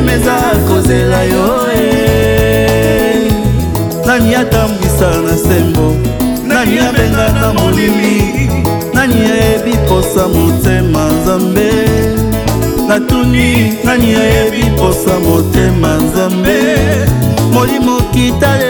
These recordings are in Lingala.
motema eza kozela yo eh. nani atambwisa na sembo nani abenga na molimi nani ayebi posa motema nzambe natuni nani ayebi posa motema nzambe molimo kitale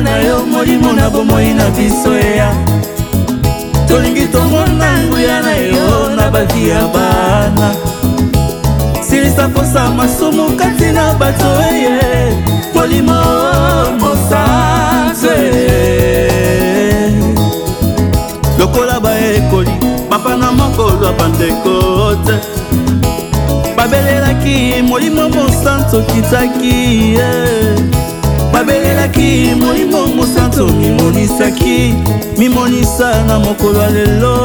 na yo molimo na bomoi na biso eya tolingi tomona nguya na yo na bavi ya bana silisa kosa masumu kati na bato eye molimo mosanze lokola baekoli mapana mokolwa bandeko te babelelaki molimo mosanze okitaki ye yeah. babelelaki moimo mosanto mimonisaki mimonisa na mokolo ya lelo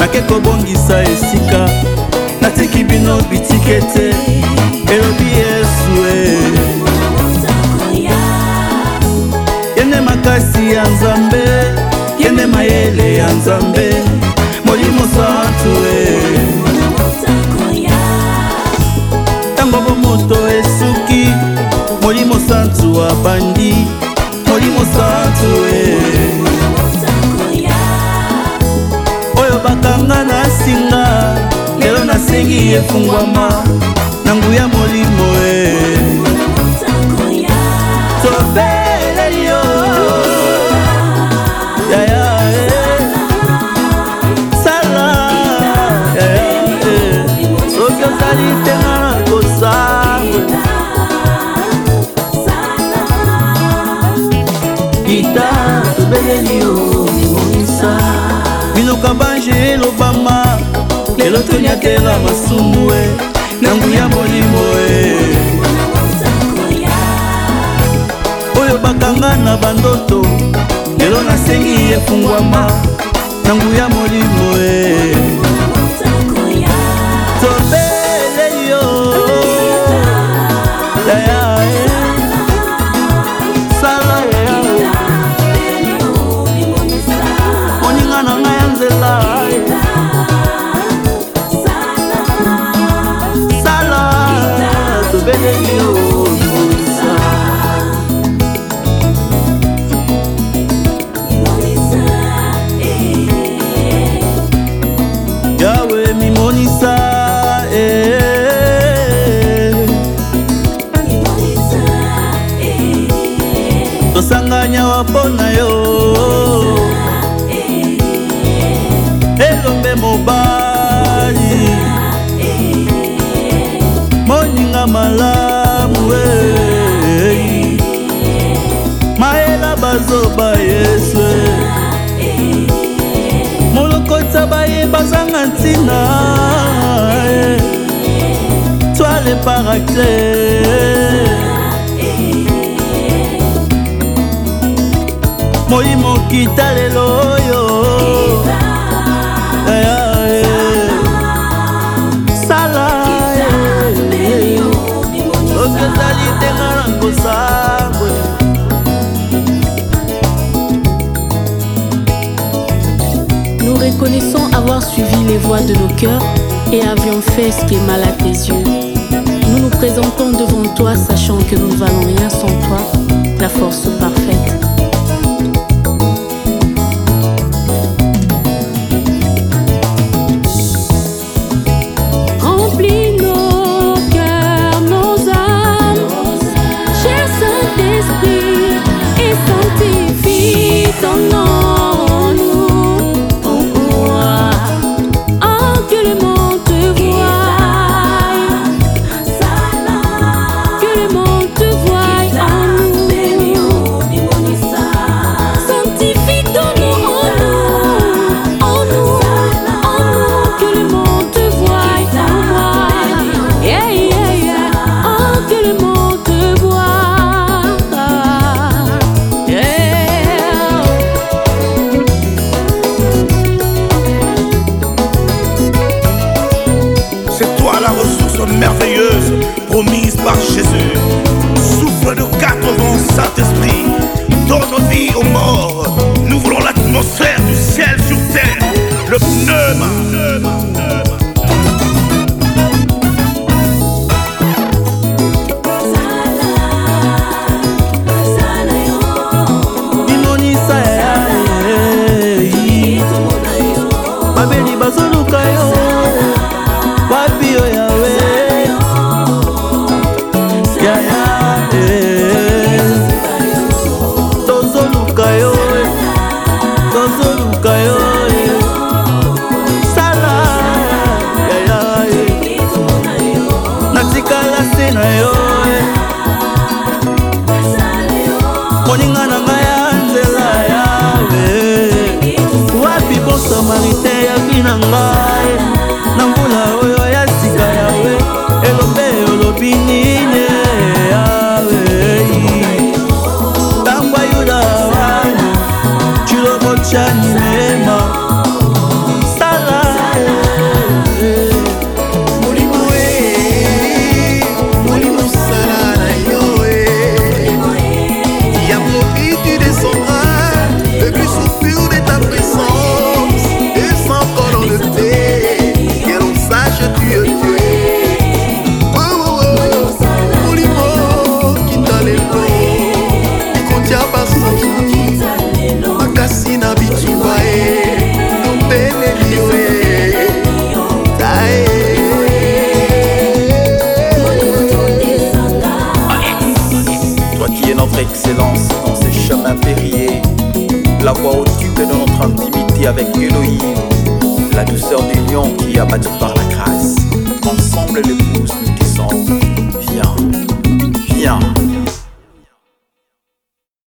nake kobongisa esika natiki bino bitike te elobi yesue yende makasi ya nzambe ya nzambe molimo satue eh. ntango bomoto esuki molimo santu abandi molimo satue eh. oyo bakanga na singa lelo nasengi efungwama na nguya molimo banda beleli omonisa minuka banje elobama lelo toniatela masumu e na nguya molimo e oyo bakanga na bandoto lelo nasengi efungwama na nguya molimo e bazoba yesu molokota baye bazanga ntina toile paracter moi mokita lelo oyo voix de nos cœurs et avions fait ce qui est mal à tes yeux. Nous nous présentons devant toi, sachant que nous ne valons rien sans toi. elombe olobi nini ale ntango ayuda wani tulobo tyanini qui est notre excellence dans ces chemins périllés, la voix tube de notre intimité avec Elohim, la douceur du lion qui est abattu par la grâce. Ensemble, les pousses nous descendent, Viens, viens.